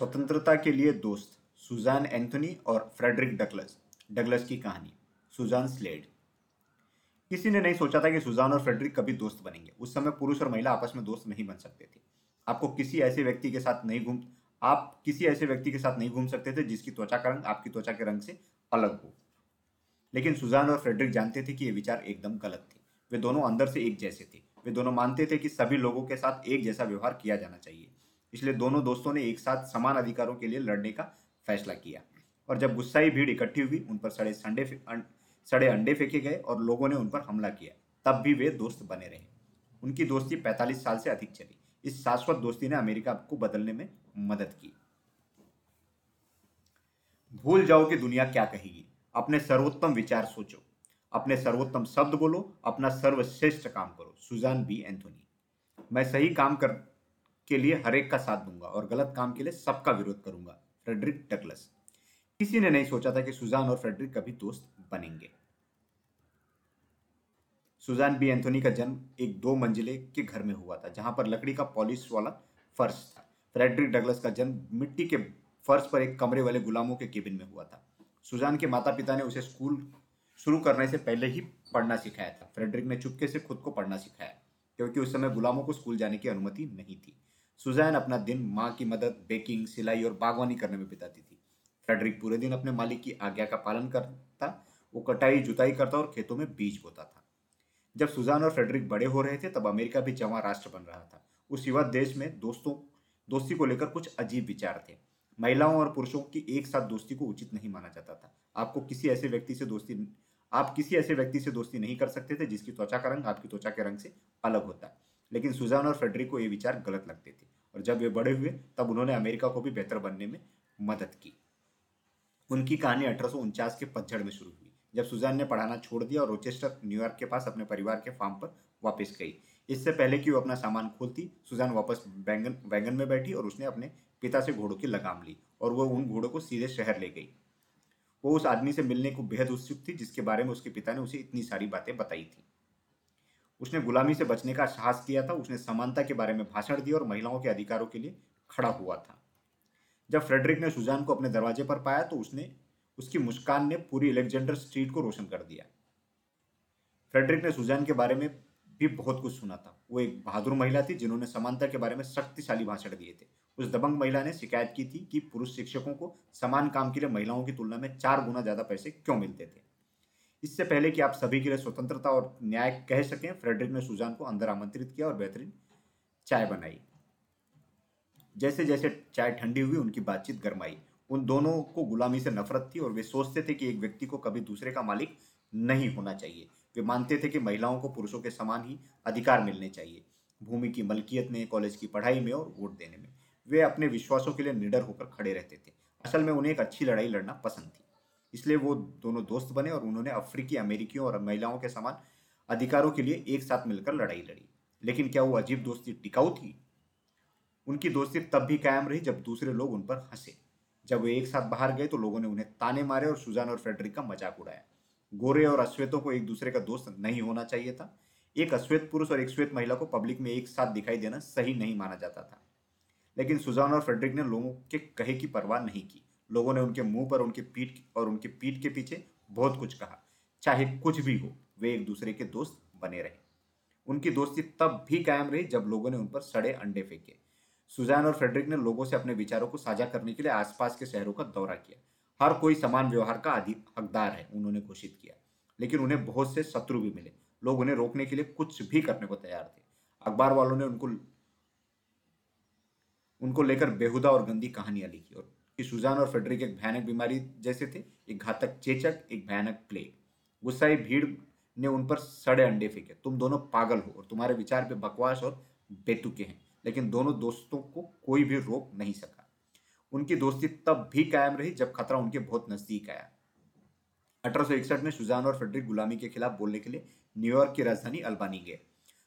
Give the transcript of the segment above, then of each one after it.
स्वतंत्रता के लिए दोस्त सुजान एंथोनी और फ्रेडरिक डगलस डगलस की कहानी, सुजान स्लेड। किसी ने नहीं सोचा था कि सुजान और फ्रेडरिक कभी दोस्त बनेंगे। उस समय पुरुष और महिला आपस में दोस्त नहीं बन सकते थे। आपको किसी ऐसे व्यक्ति के साथ नहीं घूम, आप किसी ऐसे व्यक्ति के साथ नहीं घूम सकते थे जिसकी त्वचा का रंग आपकी त्वचा के रंग से अलग हो। लेकिन सुजान और फ्रेडरिक जानते थे कि ये विचार एकदम गलत थे। वे दोनों अंदर से एक जैसे थे। वे दोनों मानते थे कि सभी लोगों के साथ एक जैसा व्यवहार किया जाना चाहिए। इसलिए दोनों दोस्तों ने एक साथ समान अधिकारों के लिए लड़ने का फैसला किया। और जब गुस्साई भीड़ इकट्ठी हुई, उन पर सड़े संडे सड़े अंडे फेंके गए और लोगों ने उन पर हमला किया। तब भी वे दोस्त बने रहे। उनकी दोस्ती 45 साल से अधिक चली। इस शाश्वत दोस्ती ने अमेरिका को बदलने में मदद की। भूल जाओ कि दुनिया क्या कहेगी। अपने सर्वोत्तम विचार सोचो। अपने सर्वोत्तम शब्द बोलो। अपना सर्वश्रेष्ठ काम करो। Susan B Anthony. मैं सही काम कर के लिए हरेक का साथ दूँगा और गलत काम के लिए सबका विरोध करूँगा। Frederick Douglass. किसी ने नहीं सोचा था कि सुजान और फ्रेडरिक कभी दोस्त बनेंगे। सुजान बी एंथोनी का जन्म एक दो मंजिले के घर में हुआ था, जहाँ पर लकड़ी का पॉलिश वाला फर्श था। फ्रेडरिक डगलस का जन्म मिट्टी के फर्श पर एक कमरे वाले गुलामों के केबिन में हुआ था। सुजान के माता पिता ने उसे स्कूल शुरू करने से पहले ही पढ़ना सिखाया था। फ्रेडरिक ने चुपके से खुद को पढ़ना सिखाया, क्योंकि उस समय गुलामों को स्कूल जाने की अनुमति नहीं थी। सुजैन अपना दिन माँ की मदद बेकिंग सिलाई और बागवानी करने में बिताती थी। फ्रेडरिक पूरे दिन अपने मालिक की आज्ञा का पालन करता, वो कटाई, जुताई करता और खेतों में बीज बोता था। जब सुजान और फ्रेडरिक बड़े हो रहे थे, तब अमेरिका भी जमा राष्ट्र बन रहा था। उस युवा देश में दोस्तों, दोस्ती को लेकर कुछ अजीब विचार थे। महिलाओं और पुरुषों की एक साथ दोस्ती को उचित नहीं माना जाता था। आपको किसी ऐसे व्यक्ति से दोस्ती, आप किसी ऐसे व्यक्ति से दोस्ती नहीं कर सकते थे, जिसकी त्वचा का रंग आपकी त्वचा के रंग से अलग होता। लेकिन सुजान और फ्रेडरिक को ये विचार गलत लगते थे। और जब वे बड़े हुए, तब उन्होंने अमेरिका को भी बेहतर बनने में मदद की। उनकी कहानी अठारह सौ उनचास के पतझड़ में शुरू हुई, जब सुजान ने पढ़ाना छोड़ दिया और रोचेस्टर न्यूयॉर्क के पास अपने परिवार के फार्म पर वापस गई। इससे पहले कि वो अपना सामान खोलती, सुजान वापस बैंगन, वैगन में बैठी और उसने अपने पिता से घोड़ों की लगाम ली और वो उन घोड़ों को सीधे शहर ले गई। वो उस आदमी से मिलने को बेहद उत्सुक थी, जिसके बारे में उसके पिता ने उसे इतनी सारी बातें बताई थी। उसने गुलामी से बचने का साहस किया था, उसने समानता के बारे में भाषण दिया और महिलाओं के अधिकारों के लिए खड़ा हुआ था। जब फ्रेडरिक ने सुजान को अपने दरवाजे पर पाया तो उसने उसकी मुस्कान ने पूरी अलेक्जेंडर स्ट्रीट को रोशन कर दिया। फ्रेडरिक ने सुजान के बारे में भी बहुत कुछ सुना था। वो एक बहादुर महिला थी, जिन्होंने समानता के बारे में शक्तिशाली भाषण दिए थे। उस दबंग महिला ने शिकायत की थी कि पुरुष शिक्षकों को समान काम के लिए महिलाओं की तुलना में चार गुना ज़्यादा पैसे क्यों मिलते थे। इससे पहले कि आप सभी के लिए स्वतंत्रता और न्याय कह सकें, फ्रेडरिक ने सुजान को अंदर आमंत्रित किया और बेहतरीन चाय बनाई। जैसे जैसे चाय ठंडी हुई, उनकी बातचीत गर्माई। उन दोनों को गुलामी से नफरत थी और वे सोचते थे कि एक व्यक्ति को कभी दूसरे का मालिक नहीं होना चाहिए। वे मानते थे कि महिलाओं को पुरुषों के समान ही अधिकार मिलने चाहिए, भूमि की मलकियत में, कॉलेज की पढ़ाई में और वोट देने में। वे अपने विश्वासों के लिए निडर होकर खड़े रहते थे। असल में उन्हें एक अच्छी लड़ाई लड़ना पसंद थी। इसलिए वो दोनों दोस्त बने और उन्होंने अफ्रीकी, अमेरिकियों और महिलाओं के समान अधिकारों के लिए एक साथ मिलकर लड़ाई लड़ी। लेकिन क्या वो अजीब दोस्ती टिकाऊ थी? उनकी दोस्ती तब भी कायम रही जब दूसरे लोग उन पर हंसे। जब वे एक साथ बाहर गए तो लोगों ने उन्हें ताने मारे और सुजान और फ्रेडरिक का मज़ाक उड़ाया। गोरे और अश्वेतों को एक दूसरे का दोस्त नहीं होना चाहिए था। एक अश्वेत पुरुष और एक श्वेत महिला को पब्लिक में एक साथ दिखाई देना सही नहीं माना जाता था। लेकिन सुजान और फ्रेडरिक ने लोगों के कहे की परवाह नहीं की। लोगों ने उनके मुँह पर, उनके पीठ और उनके पीठ के पीछे बहुत कुछ कहा। चाहे कुछ भी हो, वे एक दूसरे के दोस्त बने रहे। उनकी दोस्ती तब भी कायम रही जब लोगों ने उन पर सड़े अंडे फेंके। सुजान और फ्रेडरिक ने लोगों से अपने विचारों को साझा करने के लिए आसपास के शहरों का दौरा किया। हर कोई समान व्यवहार का हकदार है, उन्होंने घोषित किया। लेकिन उन्हें बहुत से शत्रु भी मिले। लोग उन्हें रोकने के लिए कुछ भी करने को तैयार थे। अखबार वालों ने उनको उनको लेकर बेहुदा और गंदी कहानियाँ लिखी और कि सुजान और फेडरिक एक भयानक बीमारी जैसे थे, एक घातक चेचक, एक भयानक प्लेग। गुस्साई भीड़ ने उन पर सड़े अंडे फेंके। तुम दोनों पागल हो और तुम्हारे विचार पे बकवास और बेतुके हैं, लेकिन दोनों दोस्तों को कोई भी रोक नहीं सका। उनकी दोस्ती तब भी कायम रही जब खतरा उनके बहुत नज़दीक आया। अठारह सौ इकसठ में सुजान और फेडरिक गुलामी के खिलाफ बोलने के लिए न्यूयॉर्क की राजधानी अल्बानी गए।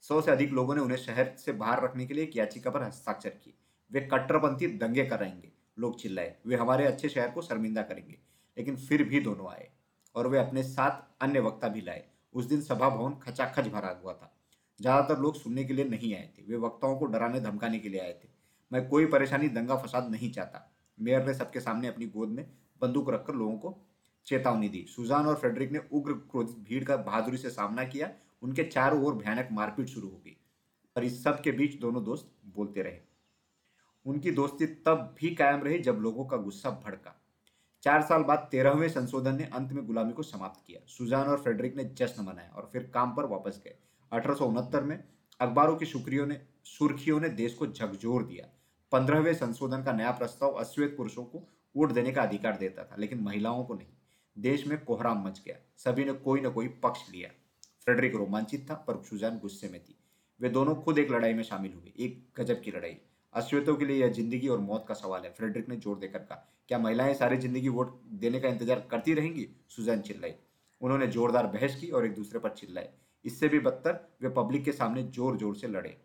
सौ से अधिक लोगों ने उन्हें शहर से बाहर रखने के लिए एक याचिका पर हस्ताक्षर किए। वे कट्टरपंथी दंगे कराएँगे लोग चिल्लाए। वे हमारे अच्छे शहर को शर्मिंदा करेंगे, लेकिन फिर भी दोनों आए और वे अपने साथ अन्य वक्ता भी लाए। उस दिन सभा भवन खचाखच भरा हुआ था। ज़्यादातर लोग सुनने के लिए नहीं आए थे। वे वक्ताओं को डराने, धमकाने के लिए आए थे। मैं कोई परेशानी, दंगा, फसाद नहीं चाहता। मेयर ने सबके सामने अपनी गोद में बंदूक रखकर लोगों को चेतावनी दी। सुजान और फ्रेडरिक ने उग्र क्रोधित भीड़ का बहादुरी से सामना किया। उनके चारों ओर भयानक मारपीट शुरू हो गई पर इस सब के बीच दोनों दोस्त बोलते रहे। उनकी दोस्ती तब भी कायम रही जब लोगों का गुस्सा भड़का। चार साल बाद तेरहवें संशोधन ने अंत में गुलामी को समाप्त किया। सुजान और फ्रेडरिक ने जश्न मनाया और फिर काम पर वापस गए। अठारह में अखबारों की शुक्रियों ने सुर्खियों ने देश को झकझोर दिया। पंद्रहवें संशोधन का नया प्रस्ताव अश्वेत पुरुषों को वोट देने का अधिकार देता था, लेकिन महिलाओं को नहीं। देश में कोहराम मच गया। सभी ने कोई न कोई पक्ष लिया। फ्रेडरिक रोमांचित था, पर सुजान गुस्से में थी। वे दोनों खुद एक लड़ाई में शामिल हुए। एक गजब की लड़ाई। अश्वेतों के लिए यह ज़िंदगी और मौत का सवाल है। फ्रेडरिक ने ज़ोर देकर कहा, क्या महिलाएँ सारी ज़िंदगी वोट देने का इंतज़ार करती रहेंगी? सुजैन चिल्लाई उन्होंने जोरदार बहस की और एक दूसरे पर चिल्लाए। इससे भी बदतर, वे पब्लिक के सामने ज़ोर ज़ोर से लड़े।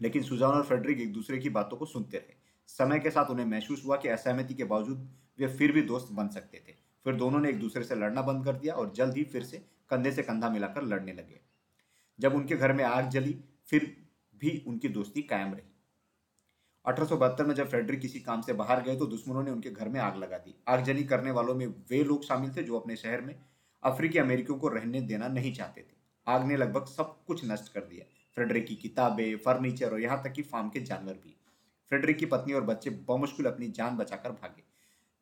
लेकिन सुजान और फ्रेडरिक एक दूसरे की बातों को सुनते रहे। समय के साथ उन्हें महसूस हुआ कि असहमति के बावजूद वे फिर भी दोस्त बन सकते थे। फिर दोनों ने एक दूसरे से लड़ना बंद कर दिया और जल्द ही फिर से कंधे से कंधा मिलाकर लड़ने लगे। जब उनके घर में आग जली, फिर भी उनकी दोस्ती कायम रही। अठारह सौ बहत्तर में जब फ्रेडरिक किसी काम से बाहर गए तो दुश्मनों ने उनके घर में आग लगा दी। आगजनी करने वालों में वे लोग शामिल थे जो अपने शहर में अफ्रीकी अमेरिकियों को रहने देना नहीं चाहते थे। आग ने लगभग सब कुछ नष्ट कर दिया। फ्रेडरिक की किताबें, फर्नीचर और यहाँ तक कि फार्म के जानवर भी। फ्रेडरिक की पत्नी और बच्चे बमुश्किल अपनी जान बचाकर भागे।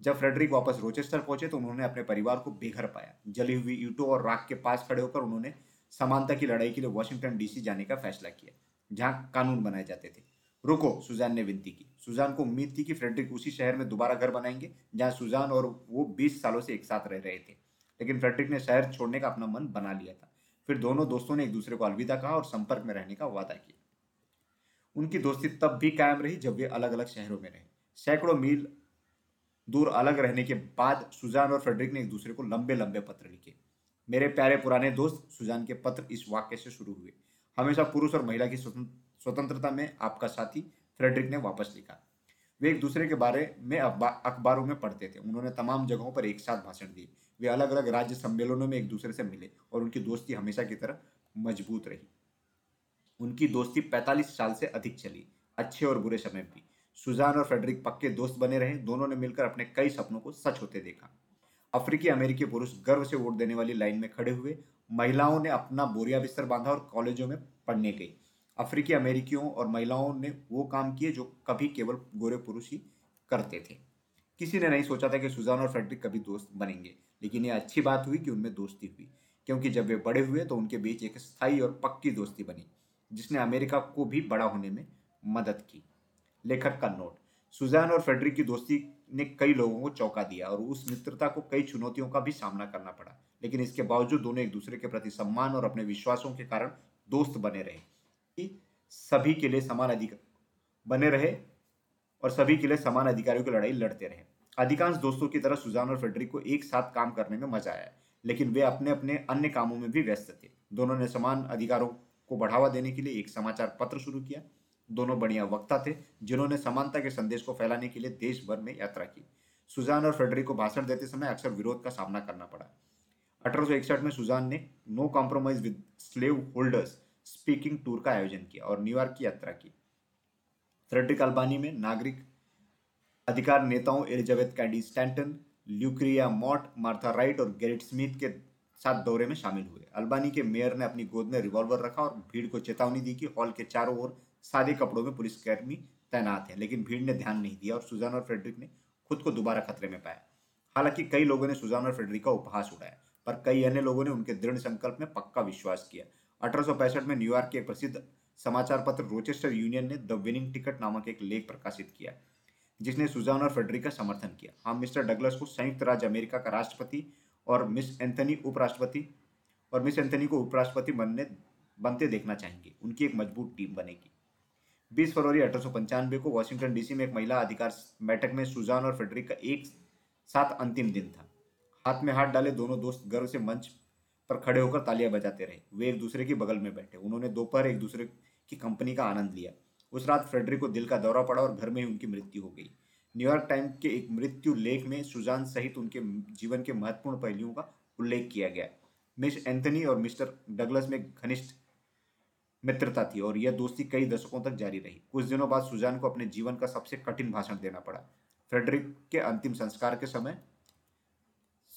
जब फ्रेडरिक वापस रोचेस्टर पहुँचे तो उन्होंने अपने परिवार को बेघर पाया। जली हुई ईटों और राख के पास खड़े होकर उन्होंने समानता की लड़ाई के लिए वॉशिंगटन डीसी जाने का फैसला किया, जहाँ कानून बनाए जाते थे। रुको, सुजान ने विनती की। सुजान को उम्मीद थी कि फ्रेडरिक उसी शहर में दोबारा घर बनाएँगे, जहाँ सुजान और वो 20 सालों से एक साथ रह रहे थे। लेकिन फ्रेडरिक ने शहर छोड़ने का अपना मन बना लिया था। फिर दोनों दोस्तों ने एक दूसरे को अलविदा कहा और संपर्क में रहने का वादा किया। उनकी दोस्ती तब भी कायम रही जब वे अलग अलग शहरों में रहे। सैकड़ों मील दूर अलग रहने के बाद सुजान और फ्रेडरिक ने एक दूसरे को लंबे लंबे पत्र लिखे। मेरे प्यारे पुराने दोस्त, सुजान के पत्र इस वाक्य से शुरू हुए। हमेशा पुरुष और महिला की स्वतंत्रता में आपका साथी फ्रेडरिक ने वापस लिखा। वे एक दूसरे के बारे में अखबारों में पढ़ते थे। उन्होंने तमाम जगहों पर एक साथ भाषण दिए। वे अलग अलग राज्य सम्मेलनों में एक दूसरे से मिले और उनकी दोस्ती हमेशा की तरह मज़बूत रही। उनकी दोस्ती 45 साल से अधिक चली, अच्छे और बुरे समय भी। सुजान और फ्रेडरिक पक्के दोस्त बने रहे। दोनों ने मिलकर अपने कई सपनों को सच होते देखा। अफ्रीकी अमेरिकी पुरुष गर्व से वोट देने वाली लाइन में खड़े हुए महिलाओं ने अपना बोरिया बिस्तर बांधा और कॉलेजों में पढ़ने गई अफ्रीकी अमेरिकियों और महिलाओं ने वो काम किए जो कभी केवल गोरे पुरुष ही करते थे। किसी ने नहीं सोचा था कि सुजान और फ्रेडरिक कभी दोस्त बनेंगे, लेकिन ये अच्छी बात हुई कि उनमें दोस्ती हुई, क्योंकि जब वे बड़े हुए तो उनके बीच एक स्थायी और पक्की दोस्ती बनी, जिसने अमेरिका को भी बड़ा होने में मदद की। लेखक का नोट, सुजान और फ्रेडरिक की दोस्ती ने कई लोगों को चौंका दिया और उस मित्रता को कई चुनौतियों का भी सामना करना पड़ा, लेकिन इसके बावजूद दोनों एक दूसरे के प्रति सम्मान और अपने विश्वासों के कारण दोस्त बने रहे। कि सभी के लिए समान अधिकार बने रहे और सभी के लिए समान अधिकारियों की लड़ाई लड़ते रहे। अधिकांश दोस्तों की तरह सुजान और फेडरिक को एक साथ काम करने में मज़ा आया, लेकिन वे अपने अपने अन्य कामों में भी व्यस्त थे। दोनों ने समान अधिकारों को बढ़ावा देने के लिए एक समाचार पत्र शुरू किया। दोनों बढ़िया वक्ता थे, जिन्होंने समानता के संदेश को फैलाने के लिए देश भर में यात्रा की। सुजान और फेडरिक को भाषण देते समय अक्सर विरोध का सामना करना पड़ा। अठारह सौ इकसठ में सुजान ने no compromise with slave holders speaking tour का आयोजन किया और न्यूयॉर्क की यात्रा की। फ्रेडरिक अल्बानी में नागरिक अधिकार नेताओं Elizabeth Cady Stanton, Lucretia Mott, Martha Wright और गेरिट स्मिथ के साथ दौरे में शामिल हुए। अल्बानी के मेयर ने अपनी गोद में रिवॉल्वर रखा और भीड़ को चेतावनी दी कि हॉल के चारों ओर सादे कपड़ों में पुलिसकर्मी तैनात हैं, लेकिन भीड़ ने ध्यान नहीं दिया और सुजान और फ्रेडरिक ने खुद को दोबारा खतरे में पाया। हालाँकि कई लोगों ने सुजान और फ्रेडरिक का उपहास उड़ाया पर कई अन्य लोगों ने उनके दृढ़ संकल्प में पक्का विश्वास किया। अठारह सौ पैंसठ में न्यूयॉर्क के प्रसिद्ध समाचार पत्र रोचेस्टर यूनियन ने द विनिंग टिकट नामक एक लेख प्रकाशित किया, जिसने सुजान और फेडरिक का समर्थन किया। हम मिस्टर डगलस को संयुक्त राज्य अमेरिका का राष्ट्रपति और मिस एंथनी उपराष्ट्रपति और मिस एंथनी को उपराष्ट्रपति बनने, बनते देखना चाहेंगे। उनकी एक मज़बूत टीम बनेगी। 20 फरवरी अठारह सौ पंचानबे को वॉशिंगटन डीसी में एक महिला अधिकार बैठक में सुजान और फेडरिक का एक साथ अंतिम दिन था। हाथ में हाथ डाले दोनों दोस्त गर्व से मंच पर खड़े होकर तालियाँ बजाते रहे। वे एक दूसरे के बगल में बैठे। उन्होंने दोपहर एक दूसरे की कंपनी का आनंद लिया। उस रात फ्रेडरिक को दिल का दौरा पड़ा और घर में ही उनकी मृत्यु हो गई। न्यूयॉर्क टाइम्स के एक मृत्यु लेख में सुजान सहित उनके जीवन के महत्वपूर्ण पहलुओं का उल्लेख किया गया। मिस एंथनी और मिस्टर डगलस में घनिष्ठ मित्रता थी और यह दोस्ती कई दशकों तक जारी रही। कुछ दिनों बाद सुजान को अपने जीवन का सबसे कठिन भाषण देना पड़ा। फ्रेडरिक के अंतिम संस्कार के समय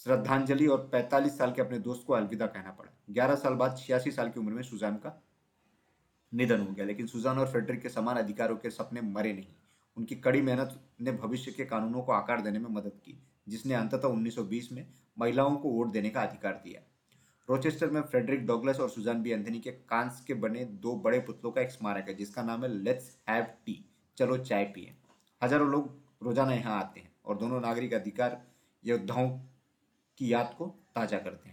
श्रद्धांजलि और 45 साल के अपने दोस्त को अलविदा कहना पड़ा। 11 साल बाद छियासी साल की उम्र में सुजान का निधन हो गया, लेकिन सुजान और फ्रेडरिक के समान अधिकारों के सपने मरे नहीं। उनकी कड़ी मेहनत ने भविष्य के कानूनों को आकार देने में मदद की, जिसने अंततः 1920 में महिलाओं को वोट देने का अधिकार दिया। रोचेस्टर में फ्रेडरिक डॉगलस और सुजान बी एंथनी के कांस के बने दो बड़े पुतलों का एक स्मारक है, जिसका नाम है लेट्स हैव टी, चलो चाय पिए। हज़ारों लोग रोज़ाना यहाँ आते हैं और दोनों नागरिक अधिकार योद्धाओं की याद को ताज़ा करते हैं।